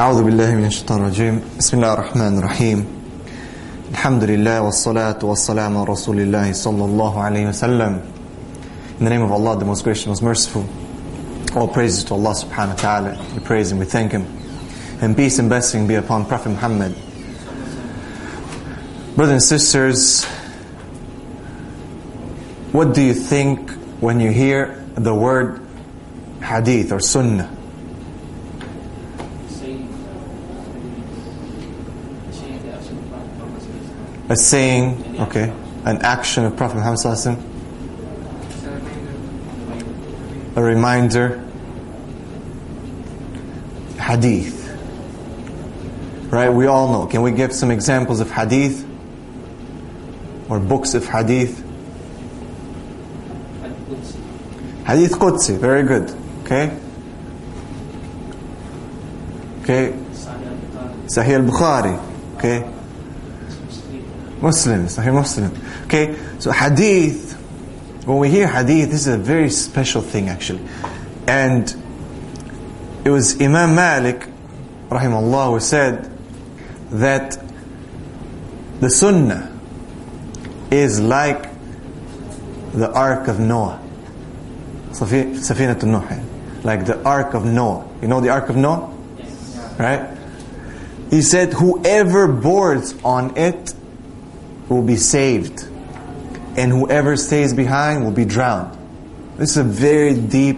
أعوذ بالله من الشيطان الرجيم بسم الله الرحمن الرحيم الحمد لله والصلاة والسلام على رسول الله صلى الله عليه وسلم In the name of Allah, the most gracious, most merciful All praises to Allah subhanahu wa ta'ala We praise Him, we thank Him And peace and blessing be upon Prophet Muhammad Brothers and sisters What do you think when you hear the word hadith or sunnah? A saying, okay, an action of Prophet Muhammad a reminder, hadith. Right, we all know. Can we give some examples of hadith? Or books of hadith? Hadith Qudsi, very good. Okay? Okay? Sahih al-Bukhari. Okay? Muslim, Sahih Muslim. Okay? So hadith, when we hear hadith, this is a very special thing actually. And it was Imam Malik, rahimahullah, who said that the sunnah is like the ark of Noah. Safinat Nuh, like the Ark of Noah. You know the Ark of Noah? Yes. Right? He said, whoever boards on it will be saved, and whoever stays behind will be drowned. This is a very deep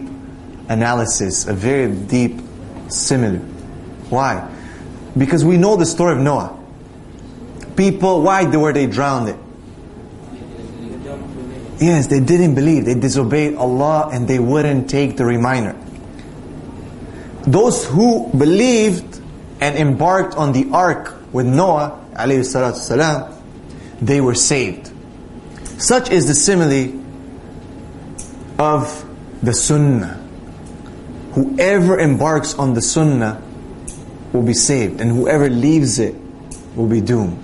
analysis, a very deep simile. Why? Because we know the story of Noah. People, why were they drowned? Yes, they didn't believe. They disobeyed Allah and they wouldn't take the reminder. Those who believed and embarked on the ark with Noah, salam, they were saved. Such is the simile of the sunnah. Whoever embarks on the sunnah will be saved, and whoever leaves it will be doomed.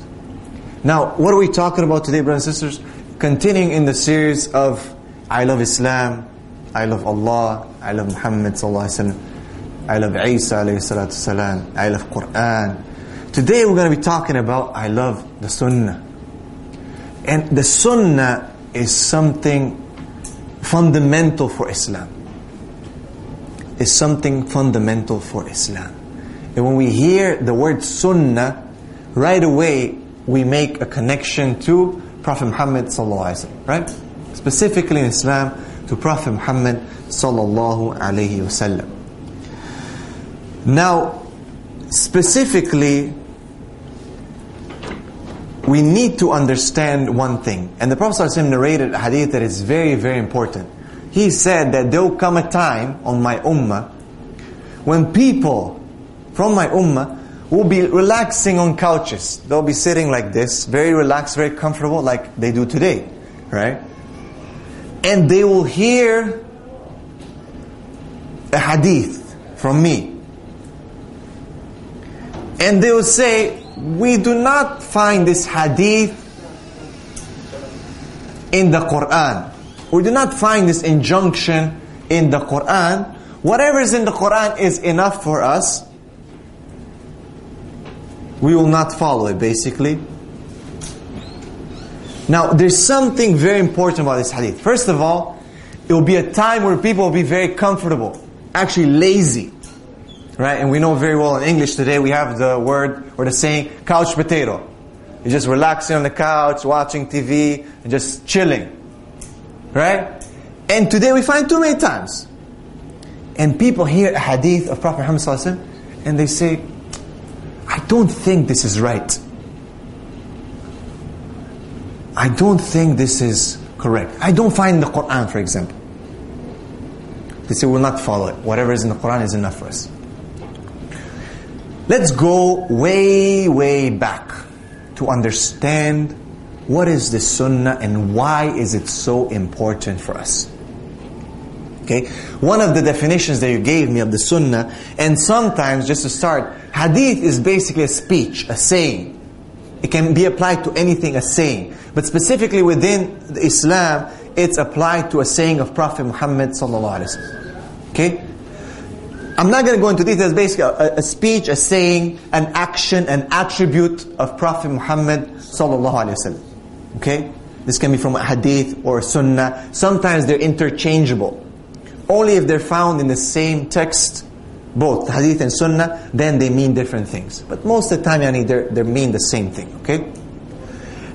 Now, what are we talking about today, brothers and sisters? continuing in the series of I love Islam, I love Allah, I love Muhammad sallallahu I love Isa alayhi salatu I love Quran. Today we're going to be talking about I love the Sunnah. And the Sunnah is something fundamental for Islam. Is something fundamental for Islam. And when we hear the word Sunnah, right away we make a connection to Prophet Muhammad right? Specifically in Islam to Prophet Muhammad sallallahu alaihi wasallam. Now, specifically, we need to understand one thing. And the Prophet ﷺ narrated a hadith that is very, very important. He said that there will come a time on my ummah when people from my ummah will be relaxing on couches. They'll be sitting like this, very relaxed, very comfortable, like they do today, right? And they will hear a hadith from me. And they will say, we do not find this hadith in the Quran. We do not find this injunction in the Quran. Whatever is in the Quran is enough for us we will not follow it basically. Now, there's something very important about this hadith. First of all, it will be a time where people will be very comfortable, actually lazy. Right? And we know very well in English today we have the word or the saying couch potato. You're just relaxing on the couch, watching TV, and just chilling. Right? And today we find too many times. And people hear a hadith of Prophet Muhammad and they say, I don't think this is right. I don't think this is correct. I don't find the Quran, for example. They say, we will not follow it. Whatever is in the Quran is enough for us. Let's go way, way back to understand what is the sunnah and why is it so important for us. Okay? One of the definitions that you gave me of the sunnah, and sometimes, just to start, hadith is basically a speech, a saying. It can be applied to anything, a saying. But specifically within Islam, it's applied to a saying of Prophet Muhammad sallallahu. Okay? I'm not going to go into details. Basically, a, a, speech, a saying, an action, an attribute of Prophet Muhammad sallallahu alaihi wasallam. Okay, this can be from a hadith or a sunnah. Sometimes they're interchangeable. Only if they're found in the same text, both hadith and sunnah, then they mean different things. But most of the time, yani, they they mean the same thing. Okay.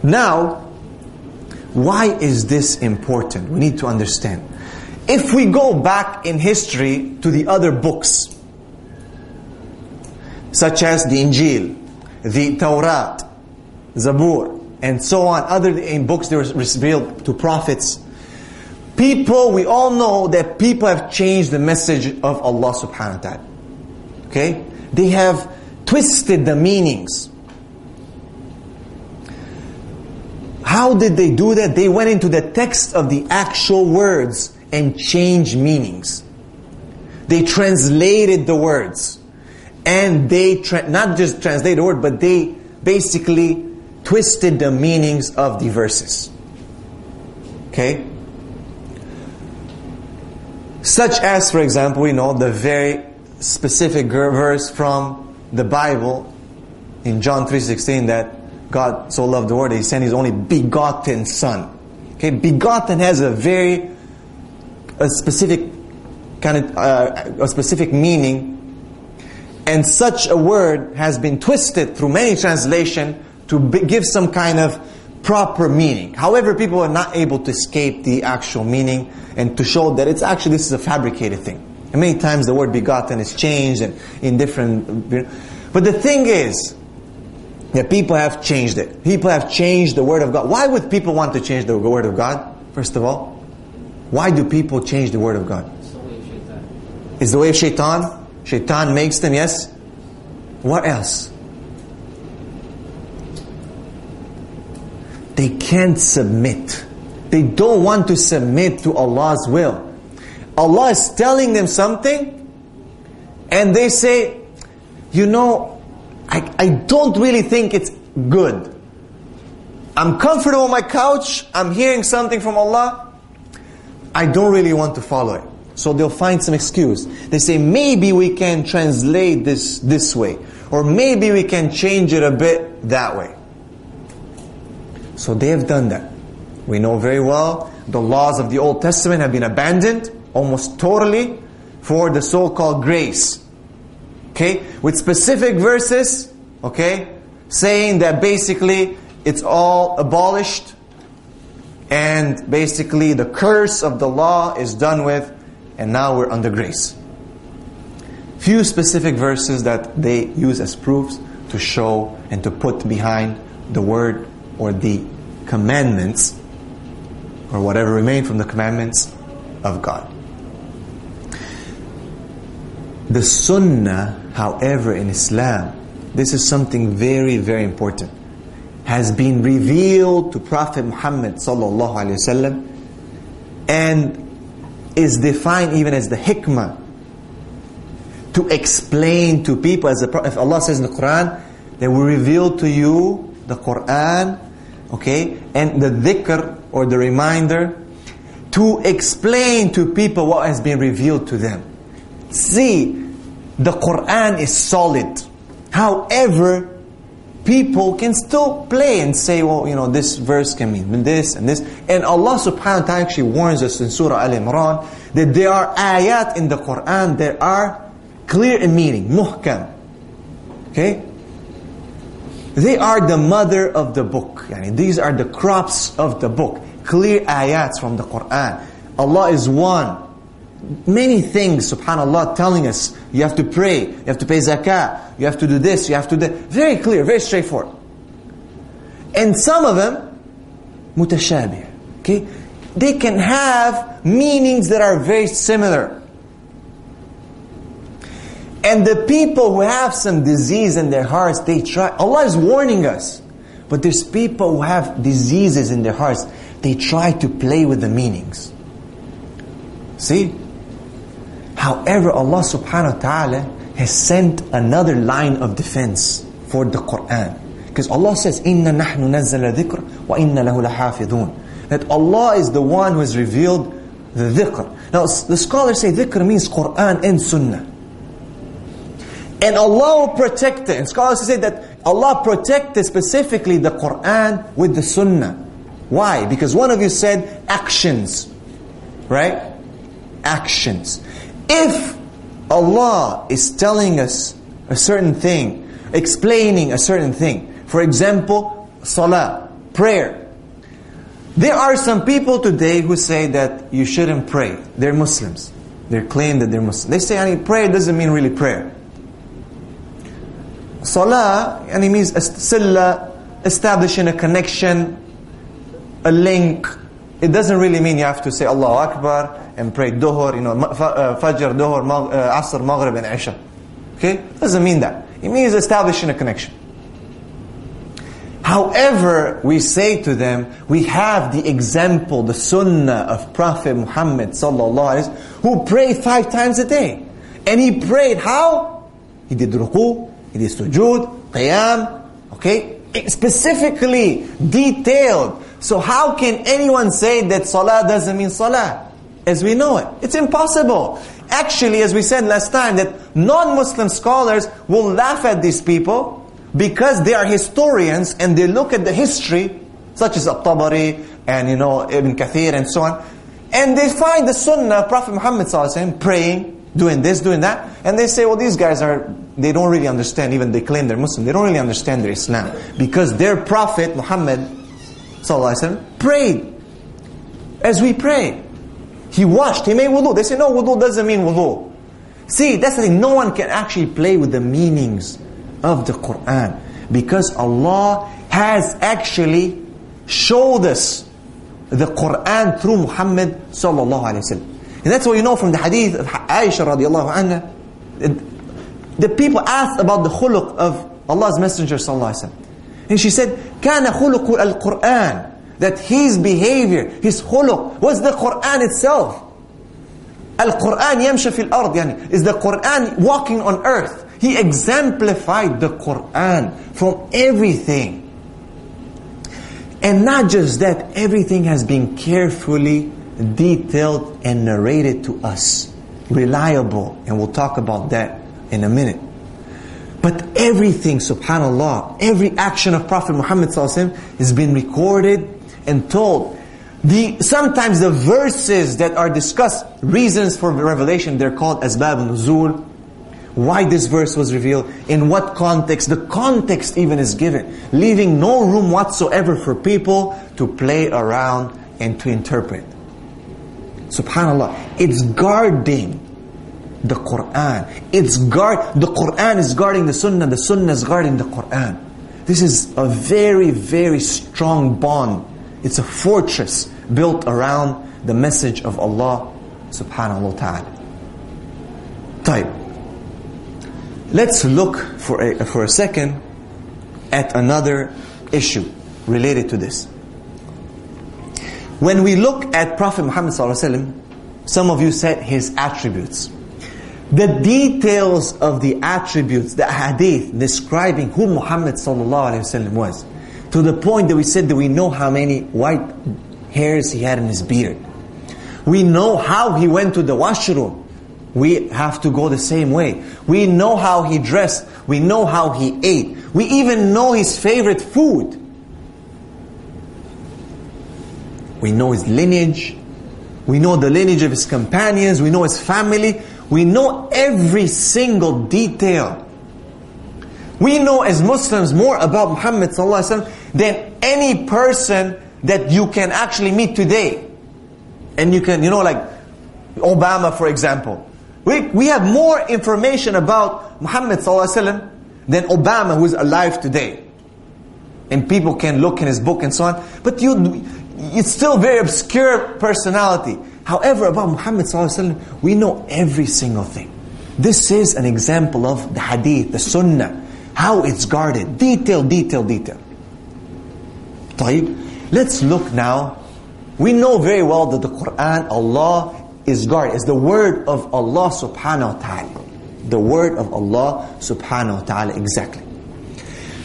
Now, why is this important? We need to understand. If we go back in history to the other books, such as the Injil, the Torah, Zabur, and so on, other in books that were revealed to prophets, people, we all know that people have changed the message of Allah subhanahu wa ta'ala. Okay? They have twisted the meanings. How did they do that? They went into the text of the actual words and change meanings. They translated the words. And they, tra- not just translated the word, but they basically twisted the meanings of the verses. Okay? Such as, for example, we know the very specific verse from the Bible in John 3.16 that God so loved the world He sent His only begotten Son. Okay, begotten has a very a specific kind of uh, a specific meaning, and such a word has been twisted through many translation to give some kind of proper meaning. However, people are not able to escape the actual meaning and to show that it's actually this is a fabricated thing. And many times the word begotten is changed and in different. But the thing is that people have changed it. People have changed the word of God. Why would people want to change the word of God? First of all, why do people change the word of God? It's the way of shaitan. Shaitan makes them, yes. What else? They can't submit. They don't want to submit to Allah's will. Allah is telling them something, and they say, you know, I, I don't really think it's good. I'm comfortable on my couch, I'm hearing something from Allah, I don't really want to follow it. So they'll find some excuse. They say, maybe we can translate this this way. Or maybe we can change it a bit that way. So they have done that. We know very well the laws of the Old Testament have been abandoned almost totally for the so-called grace. Okay? With specific verses, okay, saying that basically it's all abolished and basically the curse of the law is done with and now we're under grace. Few specific verses that they use as proofs to show and to put behind the word or the commandments or whatever remain from the commandments of God. The Sunnah, however, in Islam, this is something very, very important, has been revealed to Prophet Muhammad sallallahu alaihi wasallam and is defined even as the hikmah to explain to people as the, if Allah says in the Quran that we reveal to you the Quran okay and the dhikr or the reminder to explain to people what has been revealed to them. See the Quran is solid. However people can still play and say, well, you know, this verse can mean this and this. And Allah subhanahu wa ta'ala actually warns us in Surah Al-Imran that there are ayat in the Quran that are clear in meaning, muhkam. Okay? They are the mother of the book. Yani these are the crops of the book. Clear ayats from the Quran. Allah is one many things, subhanAllah, telling us you have to pray, you have to pay zakah, you have to do this, you have to do that. Very clear, very straightforward. And some of them, mutashabih. Okay? They can have meanings that are very similar. And the people who have some disease in their hearts, they try, Allah is warning us. But there's people who have diseases in their hearts, they try to play with the meanings. See? However, Allah subhanahu wa ta'ala has sent another line of defense for the Quran. Because Allah says, Inna nahnu nazzala dhikr wa inna lahu lahafidun. That Allah is the one who has revealed the dhikr. Now, the scholars say dhikr means Quran and Sunnah. And Allah will protect it. And scholars say that Allah protected specifically the Quran with the Sunnah. Why? Because one of you said actions. Right? Actions. If Allah is telling us a certain thing, explaining a certain thing, for example, salah, prayer. There are some people today who say that you shouldn't pray. They're Muslims. They claim that they're Muslims. They say, I mean, prayer doesn't mean really prayer. Salah, and it means silla, establishing a connection, a link. It doesn't really mean you have to say Allahu Akbar and pray Dhuhr, you know, uh, Fajr, Dhuhr, uh, Asr, Maghrib and Isha. Okay? Doesn't mean that. It means establishing a connection. However, we say to them, we have the example, the sunnah of Prophet Muhammad sallallahu alaihi who prayed five times a day. And he prayed how? He did ruku, he did sujood, qiyam, okay? Specifically, detailed. So how can anyone say that salah doesn't mean salah? As we know it. It's impossible. Actually, as we said last time, that non-Muslim scholars will laugh at these people because they are historians and they look at the history, such as At-Tabari and you know Ibn Kathir and so on, and they find the Sunnah of Prophet Muhammad praying, doing this, doing that, and they say, well, these guys are they don't really understand. Even they claim they're Muslim, they don't really understand their Islam because their Prophet Muhammad prayed as we pray. He washed, he made wudu. They say, no, wudu doesn't mean wudu. See, that's the thing. No one can actually play with the meanings of the Quran. Because Allah has actually showed us the Quran through Muhammad sallallahu alayhi wasallam. And that's what you know from the hadith of Aisha radiallahu anha. The people asked about the khuluq of Allah's Messenger sallallahu alayhi wasallam. And she said, كان خلق القرآن that his behavior, his khuluq, was the Quran itself. Al-Quran yamsha fil ard, yani, is the Quran walking on earth. He exemplified the Quran from everything. And not just that, everything has been carefully detailed and narrated to us. Reliable, and we'll talk about that in a minute. But everything, subhanAllah, every action of Prophet Muhammad has been recorded and told. The, sometimes the verses that are discussed, reasons for revelation, they're called asbab nuzul, why this verse was revealed, in what context. The context even is given, leaving no room whatsoever for people to play around and to interpret. Subhanallah, it's guarding the Quran. It's guard. The Quran is guarding the Sunnah. The Sunnah is guarding the Quran. This is a very, very strong bond. It's a fortress built around the message of Allah subhanahu wa ta'ala. Type. Let's look for a, for a second at another issue related to this. When we look at Prophet Muhammad some of you said his attributes. The details of the attributes, the hadith describing who Muhammad was, to the point that we said that we know how many white hairs he had in his beard. We know how he went to the washroom we have to go the same way. We know how he dressed. We know how he ate. We even know his favorite food. We know his lineage. We know the lineage of his companions. We know his family. We know every single detail. We know as Muslims more about Muhammad than any person that you can actually meet today. And you can, you know, like Obama, for example. We, we have more information about Muhammad than Obama who is alive today. And people can look in his book and so on. But you, it's still very obscure personality. However, about Muhammad we know every single thing. This is an example of the hadith, the sunnah, how it's guarded. Detail, detail, detail. طيب, let's look now. We know very well that the Quran, Allah is guarded. It's the word of Allah subhanahu wa ta'ala. The word of Allah subhanahu wa ta'ala, exactly.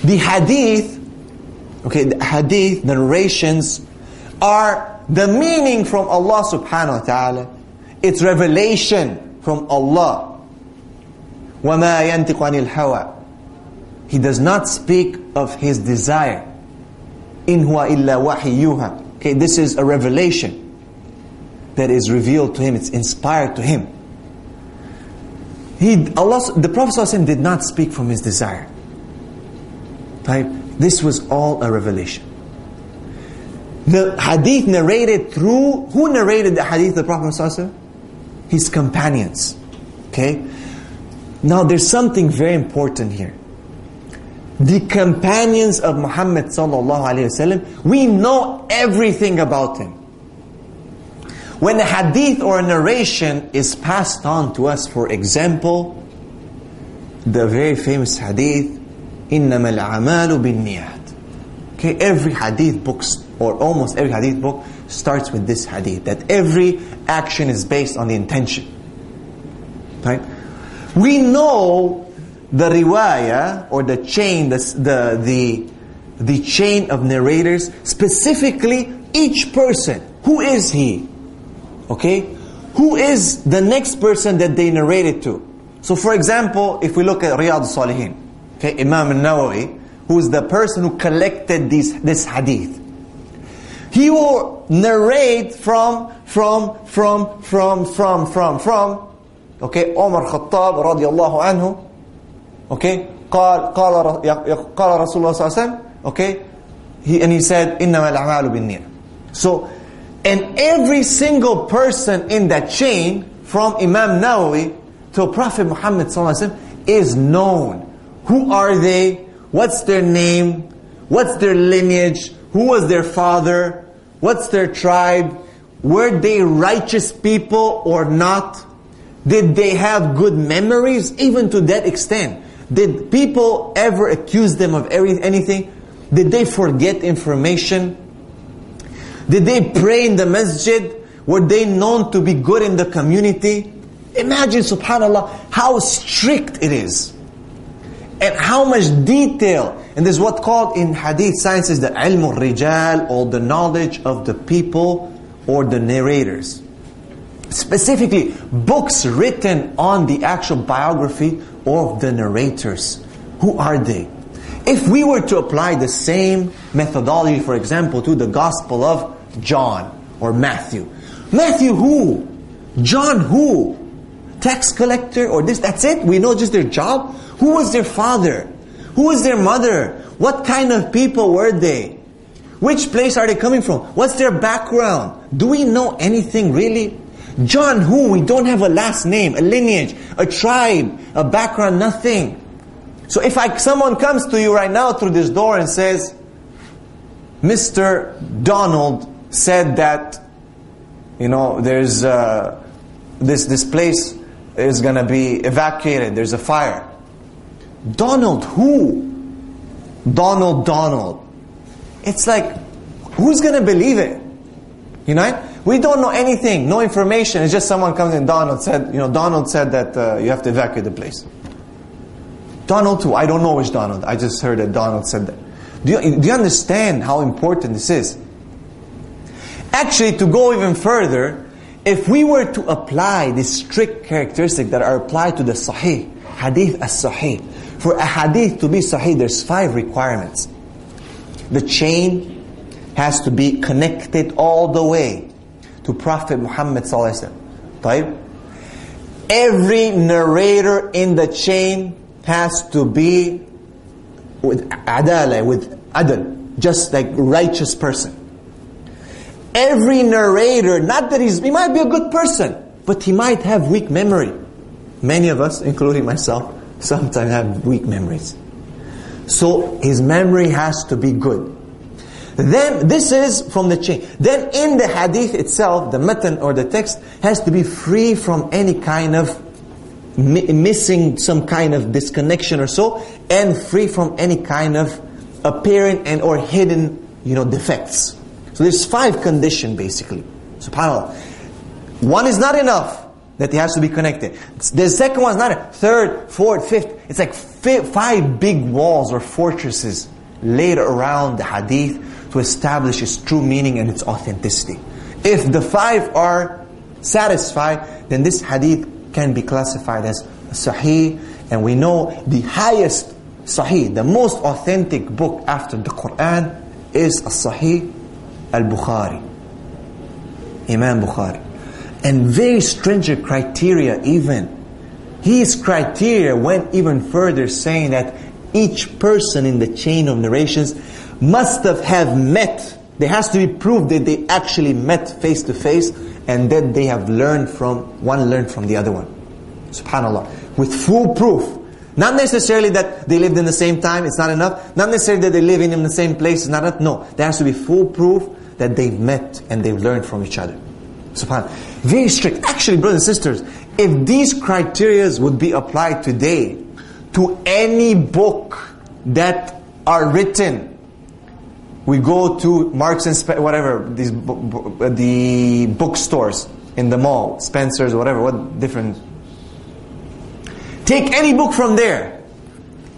The hadith, okay, the hadith, the narrations, are the meaning from Allah subhanahu wa ta'ala. It's revelation from Allah. وَمَا يَنْتِقُ عَنِ الْهَوَىٰ He does not speak of his desire. In huwa illa wahyuha. Okay, this is a revelation that is revealed to him, it's inspired to him. He, Allah, the Prophet ﷺ did not speak from his desire. Type This was all a revelation. The hadith narrated through, who narrated the hadith the Prophet ﷺ? His companions. Okay? Now there's something very important here The companions of Muhammad sallallahu alaihi wasallam, we know everything about him. When a hadith or a narration is passed on to us, for example, the very famous hadith, إِنَّمَا الْأَعْمَالُ بِالنِّيَّاتِ Okay, every hadith book, or almost every hadith book, starts with this hadith, that every action is based on the intention. Right? We know the riwayah, or the chain, the, the, the, the chain of narrators, specifically each person. Who is he? Okay? Who is the next person that they narrated to? So for example, if we look at Riyadh Salihin, okay, Imam al-Nawawi, who is the person who collected these, this hadith. He will narrate from, from, from, from, from, from, from, okay, Omar Khattab radiallahu anhu, okay, قال قال قال رسول الله صلى الله عليه وسلم, okay, he, and he said, إنما الأعمال بالنية. So, and every single person in that chain, from Imam Nawawi to Prophet Muhammad صلى الله عليه وسلم, is known. Who are they? What's their name? What's their lineage? Who was their father? What's their tribe? Were they righteous people or not? Did they have good memories? Even to that extent. Did people ever accuse them of every, anything? Did they forget information? Did they pray in the masjid? Were they known to be good in the community? Imagine, subhanAllah, how strict it is. And how much detail. And this is what called in hadith sciences the ilm rijal or the knowledge of the people or the narrators. Specifically, books written on the actual biography of the narrators. Who are they? If we were to apply the same methodology, for example, to the Gospel of John or Matthew. Matthew who? John who? Tax collector or this, that's it? We know just their job? Who was their father? Who was their mother? What kind of people were they? Which place are they coming from? What's their background? Do we know anything really? John who? We don't have a last name, a lineage, a tribe, a background, nothing. So if I, someone comes to you right now through this door and says, Mr. Donald said that, you know, there's uh, this this place is gonna be evacuated. There's a fire. Donald who? Donald Donald. It's like, who's gonna believe it? You know, we don't know anything, no information. It's just someone comes in. Donald said, you know, Donald said that uh, you have to evacuate the place. Donald who? I don't know which Donald. I just heard that Donald said that. Do you, do you understand how important this is? Actually, to go even further, if we were to apply the strict characteristics that are applied to the Sahih, Hadith as Sahih, for a Hadith to be Sahih, there's five requirements. The chain has to be connected all the way to Prophet Muhammad Sallallahu Alaihi Every narrator in the chain has to be with adala, with adl, just like righteous person. Every narrator, not that he's, he might be a good person, but he might have weak memory. Many of us, including myself, sometimes have weak memories. So his memory has to be good. Then this is from the chain. Then in the hadith itself, the matan or the text has to be free from any kind of mi- missing some kind of disconnection or so, and free from any kind of apparent and or hidden, you know, defects. So there's five condition basically. SubhanAllah. One is not enough that it has to be connected. The second one is not a third, fourth, fifth. It's like fi- five big walls or fortresses laid around the hadith to establish its true meaning and its authenticity. If the five are satisfied, then this hadith can be classified as sahih. And we know the highest sahih, the most authentic book after the Quran is sahih al-Bukhari. Imam Bukhari. And very stringent criteria even. His criteria went even further saying that each person in the chain of narrations must have, have met, there has to be proof that they actually met face to face and that they have learned from, one learned from the other one. Subhanallah. With full proof. Not necessarily that they lived in the same time, it's not enough. Not necessarily that they live in the same place, it's not enough. No, there has to be full proof that they've met and they've learned from each other. Subhanallah. Very strict. Actually, brothers and sisters, if these criteria would be applied today to any book that are written, we go to Marks and Spe- whatever these bu- uh, the bookstores in the mall, Spencer's, whatever, what different. Take any book from there.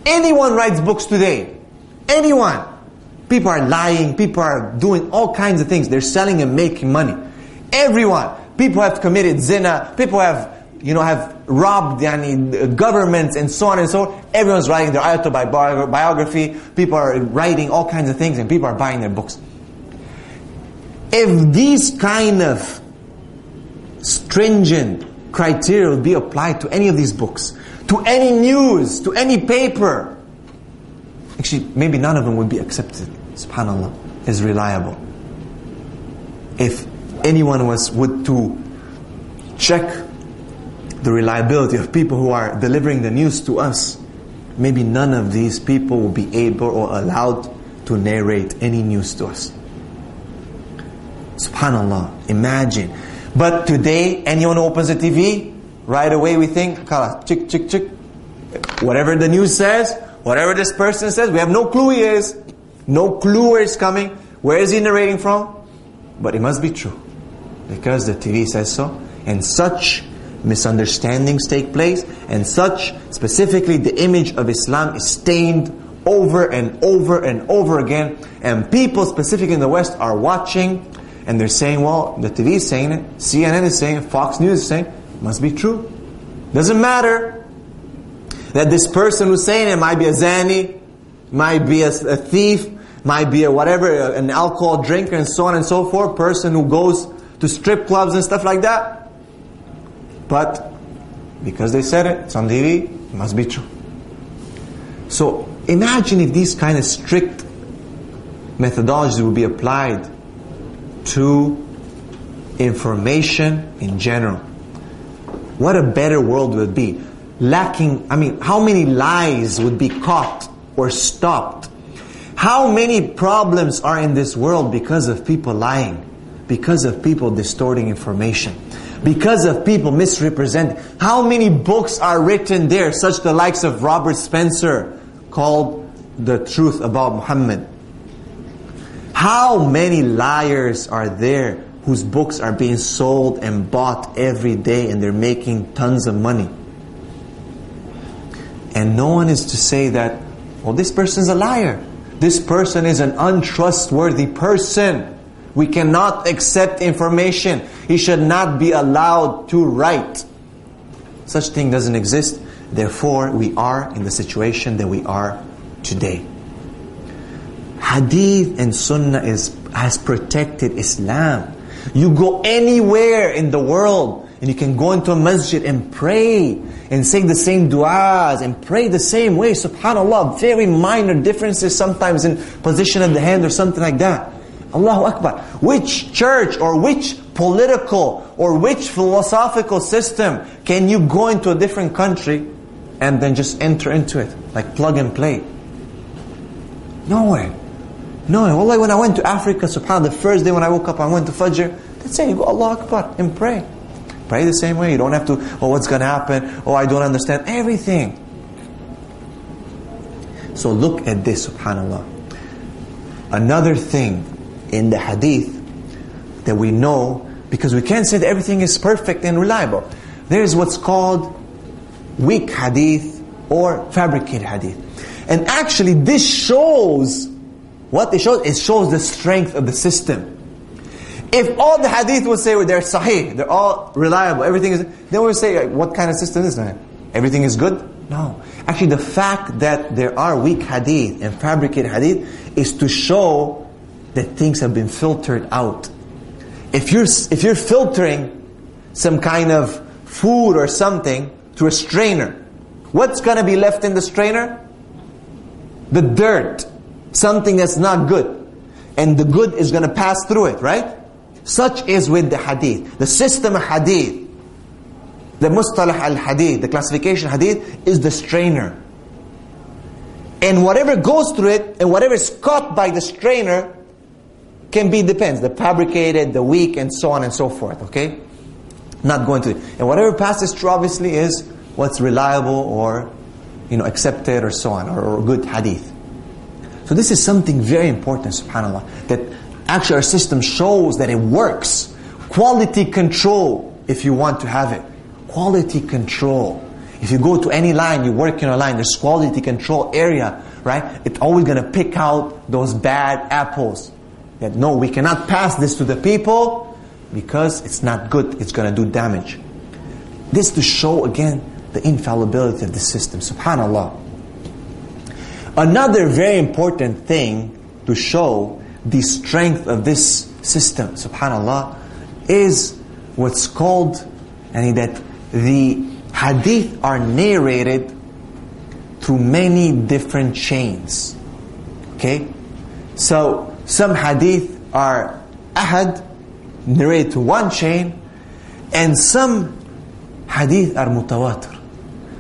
Anyone writes books today. Anyone. People are lying. People are doing all kinds of things. They're selling and making money. Everyone. People have committed zina. People have, you know, have robbed yani, governments and so on and so on. Everyone's writing their autobiography. Biography. people are writing all kinds of things and people are buying their books. If these kind of stringent criteria would be applied to any of these books, to any news, to any paper, actually maybe none of them would be accepted, subhanAllah, as reliable. If anyone was would to check the reliability of people who are delivering the news to us, maybe none of these people will be able or allowed to narrate any news to us. Subhanallah, imagine. But today, anyone who opens the TV, right away we think, kala, chick, chick, chick. Whatever the news says, whatever this person says, we have no clue he is. No clue where he's coming. Where is he narrating from? But it must be true. Because the TV says so. And such misunderstandings take place. And such, specifically the image of Islam is stained over and over and over again. And people, specifically in the West, are watching and they're saying, well, the TV is saying it, CNN is saying it, Fox News is saying it, must be true. Doesn't matter that this person who's saying it might be a zani, might be a, a thief, might be a whatever, an alcohol drinker and so on and so forth, person who goes to strip clubs and stuff like that. But because they said it, it's on TV, it must be true. So imagine if these kind of strict methodologies would be applied to information in general. What a better world would be. Lacking, I mean, how many lies would be caught or stopped? How many problems are in this world because of people lying? Because of people distorting information? Because of people misrepresenting? How many books are written there, such the likes of Robert Spencer, called The Truth About Muhammad? How many liars are there whose books are being sold and bought every day and they're making tons of money? And no one is to say that, well, this person's a liar. This person is an untrustworthy person. We cannot accept information. He should not be allowed to write. Such thing doesn't exist. Therefore, we are in the situation that we are today. Hadith and Sunnah is, has protected Islam. You go anywhere in the world and you can go into a masjid and pray and say the same du'as and pray the same way. Subhanallah, very minor differences sometimes in position of the hand or something like that. Allahu Akbar. Which church or which political or which philosophical system can you go into a different country and then just enter into it? Like plug and play. Nowhere. No, wallahi, when I went to Africa, subhanAllah, the first day when I woke up, I went to Fajr, that's it, you go Allah Akbar and pray. Pray the same way. You don't have to, oh, what's going to happen? Oh, I don't understand. Everything. So look at this, subhanAllah. Another thing in the hadith that we know, because we can't say that everything is perfect and reliable. There is what's called weak hadith or fabricated hadith. And actually this shows, what it shows, it shows the strength of the system. If all the hadith would say they're sahih, they're all reliable, everything is, then we say, what kind of system is that? Everything is good? No. Actually, the fact that there are weak hadith and fabricated hadith is to show that things have been filtered out. If you're, if you're filtering some kind of food or something through a strainer, what's going to be left in the strainer? The dirt. Something that's not good. And the good is going to pass through it, right? Such is with the hadith. The system of hadith, the mustalah al-hadith, the classification hadith, is the strainer. And whatever goes through it, and whatever is caught by the strainer, can be, depends, the fabricated, the weak, and so on and so forth, okay? Not going to, and whatever passes through obviously is what's reliable or, you know, accepted or so on, or, or good hadith. So this is something very important, subhanAllah, that Actually, our system shows that it works. Quality control, if you want to have it. Quality control. If you go to any line, you work in a line, there's quality control area, right? It's always going to pick out those bad apples. That no, we cannot pass this to the people because it's not good, it's going to do damage. This to show again the infallibility of the system. Subhanallah. Another very important thing to show the strength of this system, subhanAllah, is what's called, and that the hadith are narrated through many different chains. Okay? So, some hadith are ahad, narrated to one chain, and some hadith are mutawatir.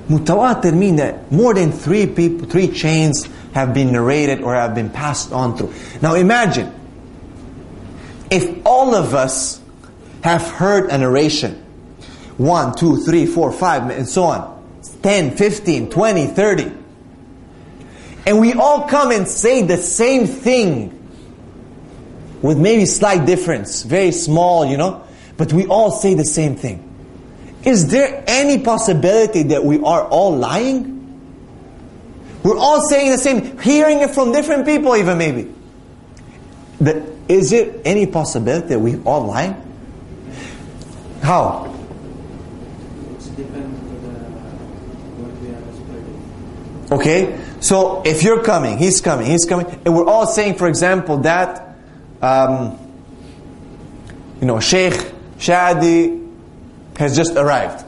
Mutawatir mean that more than three people, three chains have been narrated or have been passed on through. Now imagine, if all of us have heard a narration, one, two, three, four, five, and so on, 10, 15, 20, 30, and we all come and say the same thing with maybe slight difference, very small, you know, but we all say the same thing. Is there any possibility that we are all lying? We're all saying the same, hearing it from different people even maybe. The, is it any possibility that we all lie? How? It depends on what we are describing. Okay, so if you're coming, he's coming, he's coming, and we're all saying, for example, that, um, you know, Sheikh Shadi has just arrived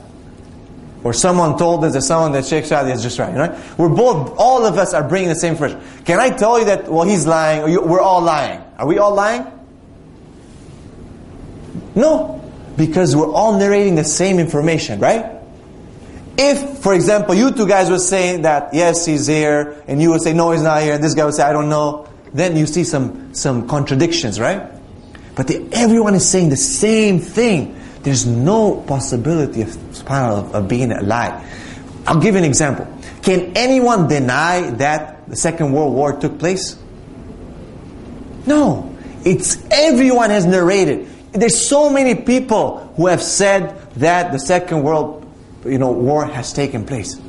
or someone told us that someone that Sheikh Shadi is just right. Right? We're both, all of us are bringing the same information. Can I tell you that, well, he's lying, or you, we're all lying? Are we all lying? No. Because we're all narrating the same information, right? If, for example, you two guys were saying that, yes, he's here, and you would say, no, he's not here, and this guy would say, I don't know, then you see some, some contradictions, right? But the, everyone is saying the same thing. There's no possibility of, of, of being a lie. I'll give you an example. Can anyone deny that the Second World War took place? No. It's everyone has narrated. There's so many people who have said that the Second World you know, War has taken place.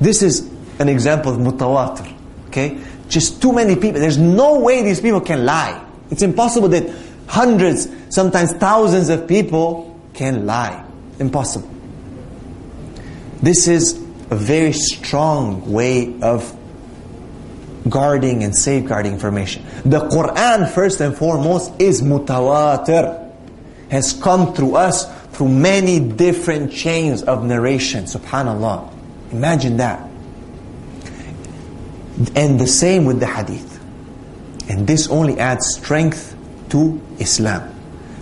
This is an example of mutawatir. Okay? Just too many people. There's no way these people can lie. It's impossible that hundreds, sometimes thousands of people can lie. Impossible. This is a very strong way of guarding and safeguarding information. The Quran, first and foremost, is mutawatir. Has come through us through many different chains of narration. Subhanallah. Imagine that. And the same with the hadith. And this only adds strength to Islam.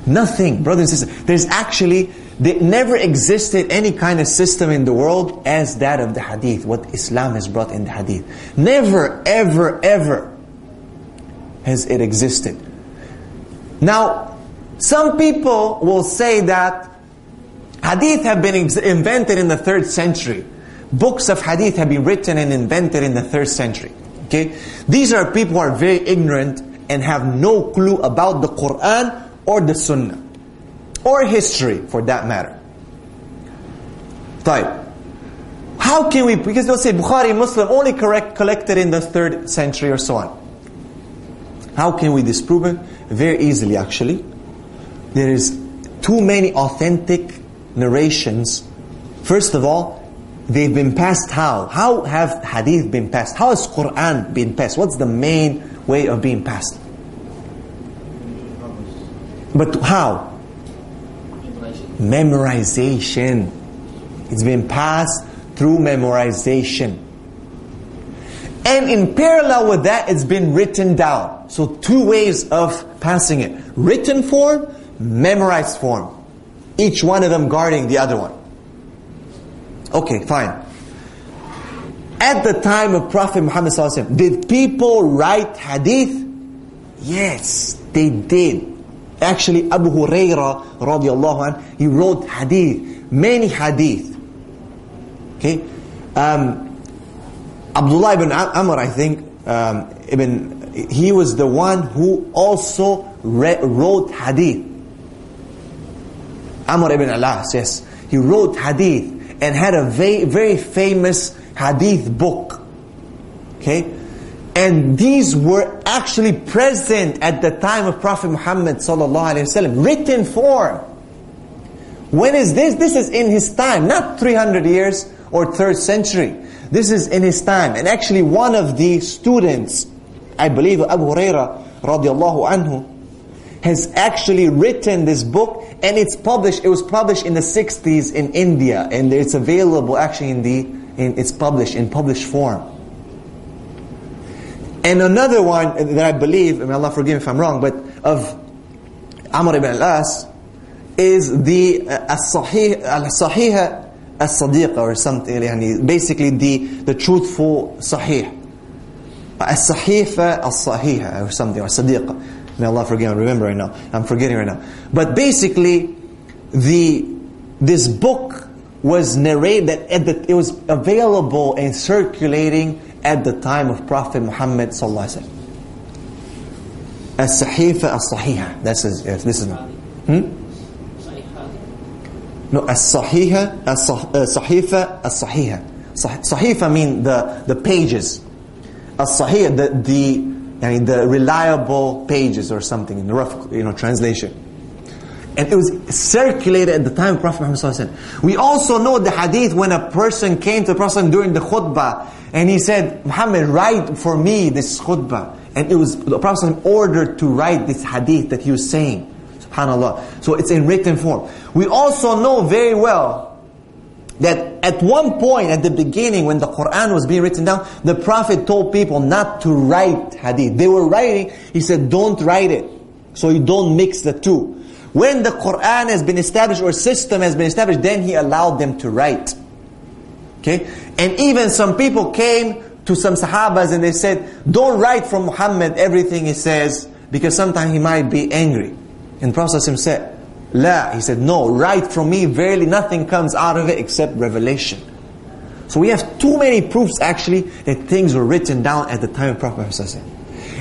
Nothing, brothers and sisters. There's actually, there never existed any kind of system in the world as that of the hadith, what Islam has brought in the hadith. Never, ever, ever has it existed. Now, some people will say that Hadith have been invented in the third century. Books of hadith have been written and invented in the third century. Okay? These are people who are very ignorant and have no clue about the Quran or the Sunnah. Or history, for that matter. Type. How can we, because they'll say Bukhari Muslim only correct, collected in the third century or so on. How can we disprove it? Very easily actually. There is too many authentic narrations. First of all, they've been passed how? How have hadith been passed? How has Quran been passed? What's the main way of being passed? But how? Memorization. It's been passed through memorization. And in parallel with that, it's been written down. So two ways of passing it. Written form, memorized form. Each one of them guarding the other one. Okay, fine. At the time of Prophet Muhammad Sallallahu did people write hadith? Yes, they did. Actually, Abu Huraira radiallahu anh, he wrote hadith, many hadith. Okay? Um, Abdullah ibn Amr, I think, um, ibn, he was the one who also wrote hadith. Amr ibn al-As, yes. He wrote hadith and had a very, very famous hadith book. Okay? And these were actually present at the time of Prophet Muhammad sallallahu alaihi wasallam, written form. When is this? This is in his time, not 300 years or third century. This is in his time. And actually one of the students, I believe Abu Huraira radiallahu anhu, has actually written this book and it's published, it was published in the 60s in India and it's available actually in the, in, it's published in published form. And another one that I believe, and Allah forgive me if I'm wrong, but of Amr ibn al-As is the uh, As-Sahih, Al-Sahiha as-sadiq or something, basically the, the truthful Sahih. As-Sahifa As-Sahiha or something, or Sadiqah. May Allah forgive me, i remember right now. I'm forgetting right now. But basically, the this book was narrated at the, it was available and circulating at the time of Prophet Muhammad sallallahu alaihi wasallam. As-Sahifa as-Sahiha. That's yes, this is hmm? No, as-Sahiha, as-Sahifa as-Sahiha. Sahifa mean the, the pages. As-Sahiha, the, the I mean, the reliable pages or something in the rough, you know, translation. And it was circulated at the time of Prophet Muhammad We also know the hadith when a person came to the Prophet during the khutbah and he said, Muhammad, write for me this khutbah. And it was the Prophet ordered to write this hadith that he was saying. SubhanAllah. So it's in written form. We also know very well that at one point at the beginning when the Quran was being written down, the Prophet told people not to write hadith. They were writing, he said, don't write it. So you don't mix the two. When the Quran has been established or system has been established, then he allowed them to write. Okay? And even some people came to some Sahabas and they said, don't write from Muhammad everything he says, because sometimes he might be angry. And Prophet said, He said, no, write from me, verily nothing comes out of it except revelation. So we have too many proofs actually that things were written down at the time of Prophet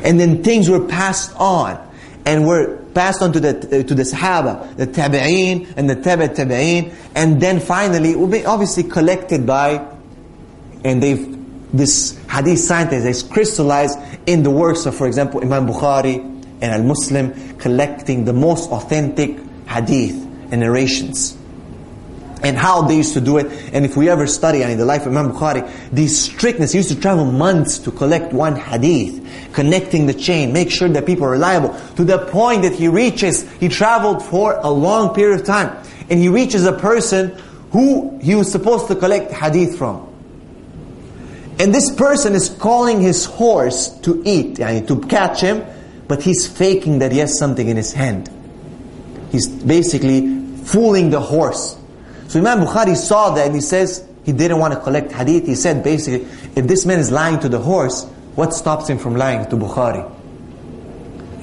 And then things were passed on. And were passed on to the, uh, to the Sahaba, the Tabi'een and the Tabi' Tabi'een. And then finally, will be obviously collected by, and they've, this hadith scientist is crystallized in the works of, for example, Imam Bukhari and Al-Muslim, collecting the most authentic hadith and narrations and how they used to do it. And if we ever study in the life of Imam Bukhari, the strictness, used to travel months to collect one hadith, connecting the chain, make sure that people are reliable, to the point that he reaches, he traveled for a long period of time, and he reaches a person who he was supposed to collect hadith from. And this person is calling his horse to eat, to catch him, but he's faking that he has something in his hand. He's basically fooling the horse. So Imam Bukhari saw that and he says he didn't want to collect hadith. He said basically, if this man is lying to the horse, what stops him from lying to Bukhari?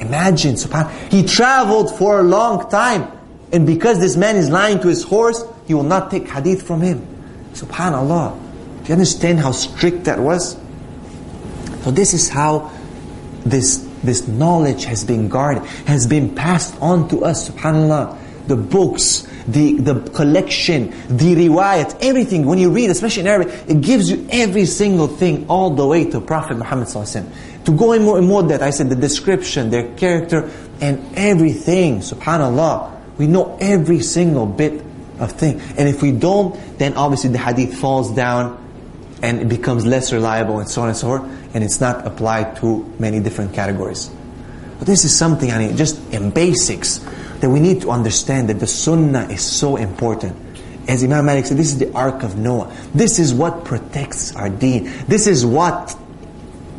Imagine, subhanAllah. He traveled for a long time. And because this man is lying to his horse, he will not take hadith from him. Subhanallah. Do you understand how strict that was? So this is how this, this knowledge has been guarded, has been passed on to us, subhanAllah. The books, the, the collection, the riwayat, everything. When you read, especially in Arabic, it gives you every single thing all the way to Prophet Muhammad To go in more and more that I said the description, their character, and everything. Subhanallah. We know every single bit of thing. And if we don't, then obviously the hadith falls down and it becomes less reliable and so on and so forth. And it's not applied to many different categories. But this is something, I mean, just in basics, that we need to understand that the sunnah is so important. As Imam Malik said, this is the ark of Noah. This is what protects our deen. This is what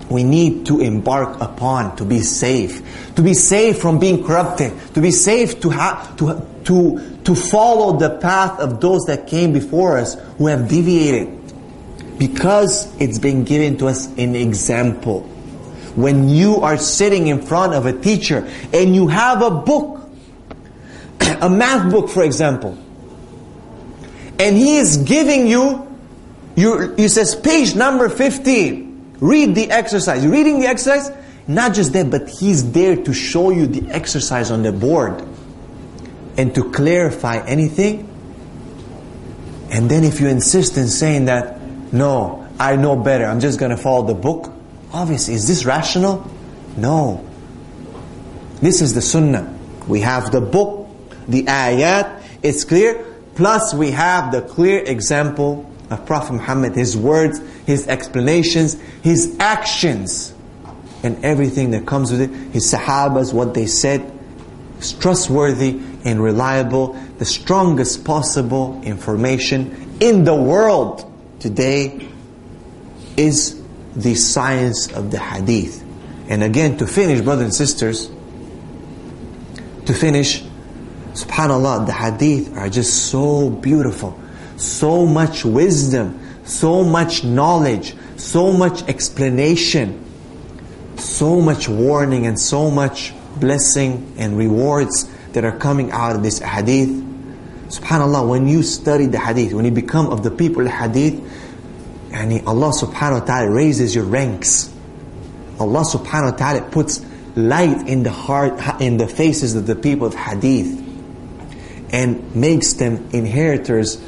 we need to embark upon to be safe. To be safe from being corrupted. To be safe to, have to, to, to follow the path of those that came before us who have deviated. Because it's been given to us an example. When you are sitting in front of a teacher and you have a book, a math book for example, and he is giving you, you, you says page number 15, Read the exercise. Reading the exercise, not just that, but he's there to show you the exercise on the board and to clarify anything. And then if you insist in saying that, no, I know better, I'm just going to follow the book, obviously, is this rational? No. This is the sunnah. We have the book, the ayat, it's clear, plus we have the clear example of Prophet Muhammad, his words, his explanations, his actions, and everything that comes with it. His Sahabas, what they said, is trustworthy and reliable, the strongest possible information in the world today is the science of the hadith. And again, to finish, brothers and sisters, to finish, subhanAllah, the hadith are just so beautiful so much wisdom, so much knowledge, so much explanation, so much warning and so much blessing and rewards that are coming out of this hadith. Subhanallah, when you study the hadith, when you become of the people of hadith, and Allah subhanahu wa ta'ala raises your ranks. Allah subhanahu wa ta'ala puts light in the heart, in the faces of the people of hadith and makes them inheritors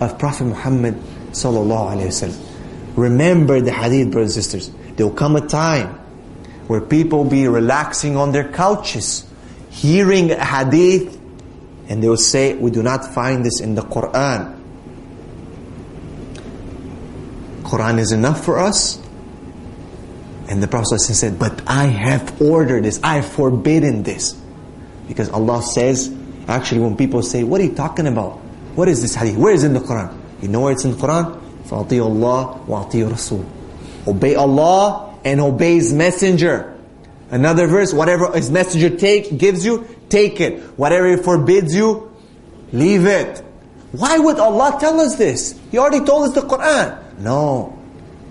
of Prophet Muhammad sallallahu alaihi wasallam. Remember the hadith, brothers and sisters. There will come a time where people will be relaxing on their couches, hearing hadith, and they will say, we do not find this in the Quran. Quran is enough for us. And the Prophet said, but I have ordered this, I have forbidden this. Because Allah says, actually when people say, what are you talking about? What is this hadith? Where is it in the Quran? You know where it's in the Quran? فَأَطِيعُ اللَّهِ وَأَطِيعُ رَسُولُ Obey Allah and obey His Messenger. Another verse, whatever his messenger take, gives you, take it. Whatever he forbids you, leave it. Why would Allah tell us this? He already told us the Quran. No.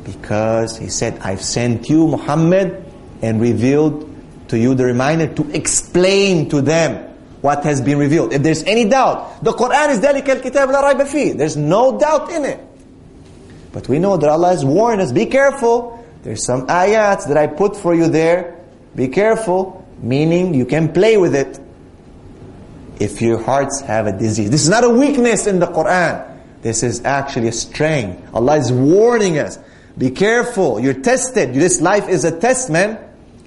Because he said, I've sent you, Muhammad, and revealed to you the reminder to explain to them what has been revealed. If there's any doubt, the Quran is dhalikal kitab la رَيْبَ فِيهِ There's no doubt in it. But we know that Allah has warned us, be careful. There's some ayats that I put for you there be careful. Meaning you can play with it. If your hearts have a disease. This is not a weakness in the Quran. This is actually a strength. Allah is warning us. Be careful. You're tested. This life is a test, man.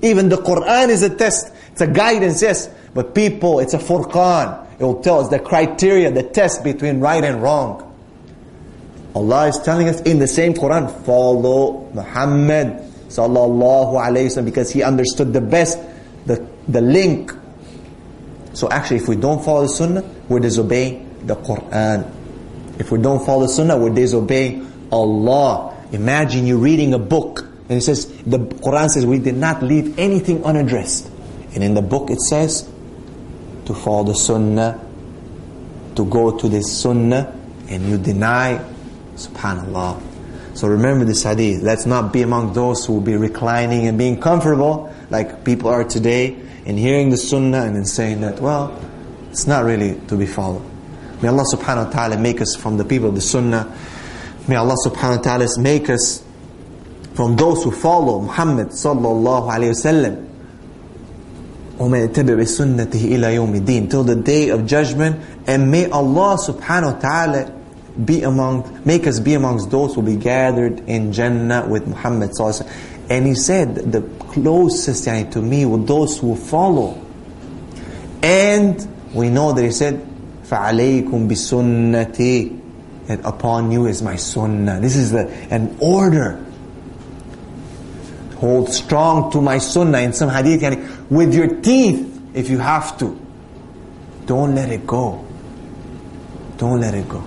Even the Quran is a test. It's a guidance, yes. But people, it's a furqan. It will tell us the criteria, the test between right and wrong. Allah is telling us in the same Quran, follow Muhammad sallallahu alayhi wasallam because he understood the best, the, the link. So actually if we don't follow the sunnah, we disobey the Quran. If we don't follow the sunnah, we disobey Allah. Imagine you reading a book and it says, the Quran says we did not leave anything unaddressed. And in the book it says, to follow the sunnah, to go to this sunnah, and you deny, subhanallah. So remember this hadith. Let's not be among those who will be reclining and being comfortable like people are today and hearing the sunnah and then saying that, well, it's not really to be followed. May Allah subhanahu wa ta'ala make us from the people of the sunnah. May Allah subhanahu wa ta'ala make us from those who follow Muhammad sallallahu alayhi wa sallam. ومن يتبع بسنته إلى يوم الدين till the day of judgment and may Allah subhanahu wa ta'ala be among make us be amongst those who will be gathered in Jannah with Muhammad sallallahu alaihi wasallam and he said the closest yani, to me were those who follow and we know that he said فَعَلَيْكُمْ بِسُنَّتِي and upon you is my sunnah this is the, an order hold strong to my sunnah in some hadith yani, with your teeth if you have to don't let it go don't let it go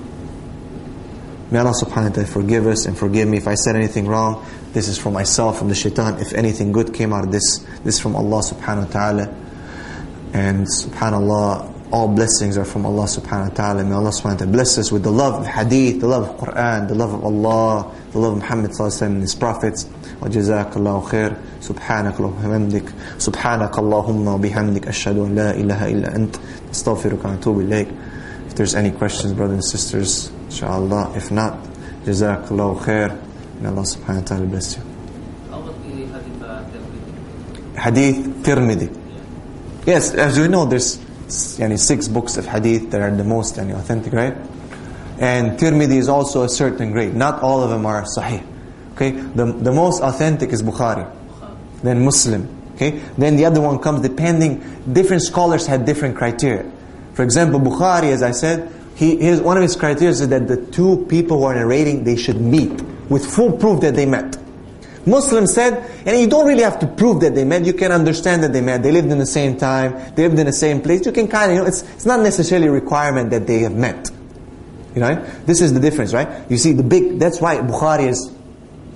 may Allah subhanahu wa ta'ala forgive us and forgive me if I said anything wrong this is from myself from the shaitan if anything good came out of this this is from Allah subhanahu wa ta'ala and subhanallah all blessings are from Allah subhanahu wa ta'ala. May Allah subhanahu wa ta'ala bless us with the love of hadith, the love of Quran, the love of Allah, the love of Muhammad sallallahu alayhi wa and his prophets. وجزاك الله خير سبحانك اللهم وبحمدك سبحانك اللهم وبحمدك أشهد أن لا إله إلا أنت أستغفرك وأتوب إليك If there's any questions brothers and sisters inshallah. If not, jazakallahu khair. May Allah subhanahu wa ta'ala bless you. Hadith Tirmidhi. Yes, as we know, there's yani, six books of hadith that are the most yani, authentic, right? And Tirmidhi is also a certain grade. Not all of them are sahih. Okay, the, the most authentic is Bukhari, then Muslim. Okay, then the other one comes depending. Different scholars had different criteria. For example, Bukhari, as I said, he, his, one of his criteria is that the two people who are narrating, they should meet with full proof that they met. Muslim said, and you don't really have to prove that they met, you can understand that they met, they lived in the same time, they lived in the same place, you can kind of, you know, it's, it's not necessarily a requirement that they have met. You know, this is the difference, right? You see, the big, that's why Bukhari is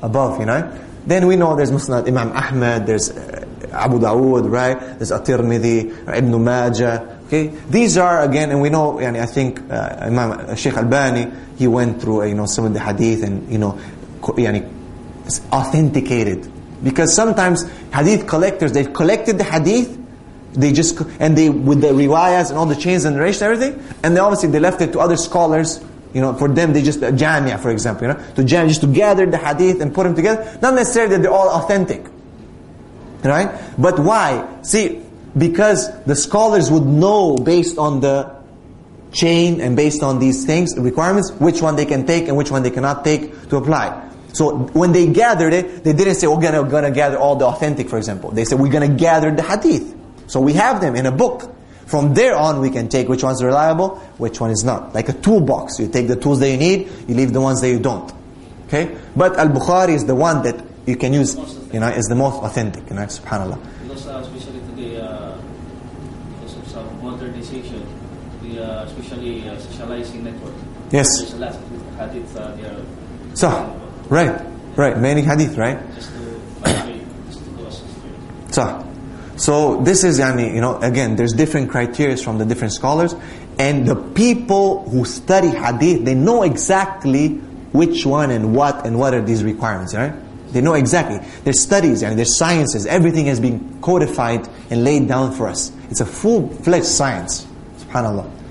above, you know. Then we know there's Musnad Imam Ahmad, there's uh, Abu Dawood, right? There's At-Tirmidhi, Ibn Majah, okay? These are, again, and we know, yani, I think uh, Imam uh, Sheikh Albani, he went through, uh, you know, some of the hadith and, you know, yani, authenticated. Because sometimes hadith collectors, they've collected the hadith, they just, and they, with the riwayas and all the chains and narration and everything, and they obviously they left it to other scholars, you know, for them they just, a jamia for example, you know, to jam, just to gather the hadith and put them together. Not necessarily that they're all authentic. Right? But why? See, because the scholars would know based on the chain and based on these things, requirements, which one they can take and which one they cannot take to apply. So when they gathered it, they didn't say, we're gonna, gonna gather all the authentic, for example. They said, we're gonna gather the hadith. So we have them in a book. From there on, we can take which one's reliable, which one is not. Like a toolbox. You take the tools that you need, you leave the ones that you don't. Okay? But Al-Bukhari is the one that you can use, you know, is the most authentic, you know, subhanAllah. Because uh, especially today, uh, because of some modernization, we uh, especially uh, socializing network. Yes. There's a lot of hadith uh, they are So, right, right, many hadith, right? So, so this is, yani, you know, again, there's different criteria from the different scholars, and the people who study hadith, they know exactly which one and what and what are these requirements, right? They know exactly. There's studies and there's sciences. Everything has been codified and laid down for us. It's a full-fledged science. Subhanallah.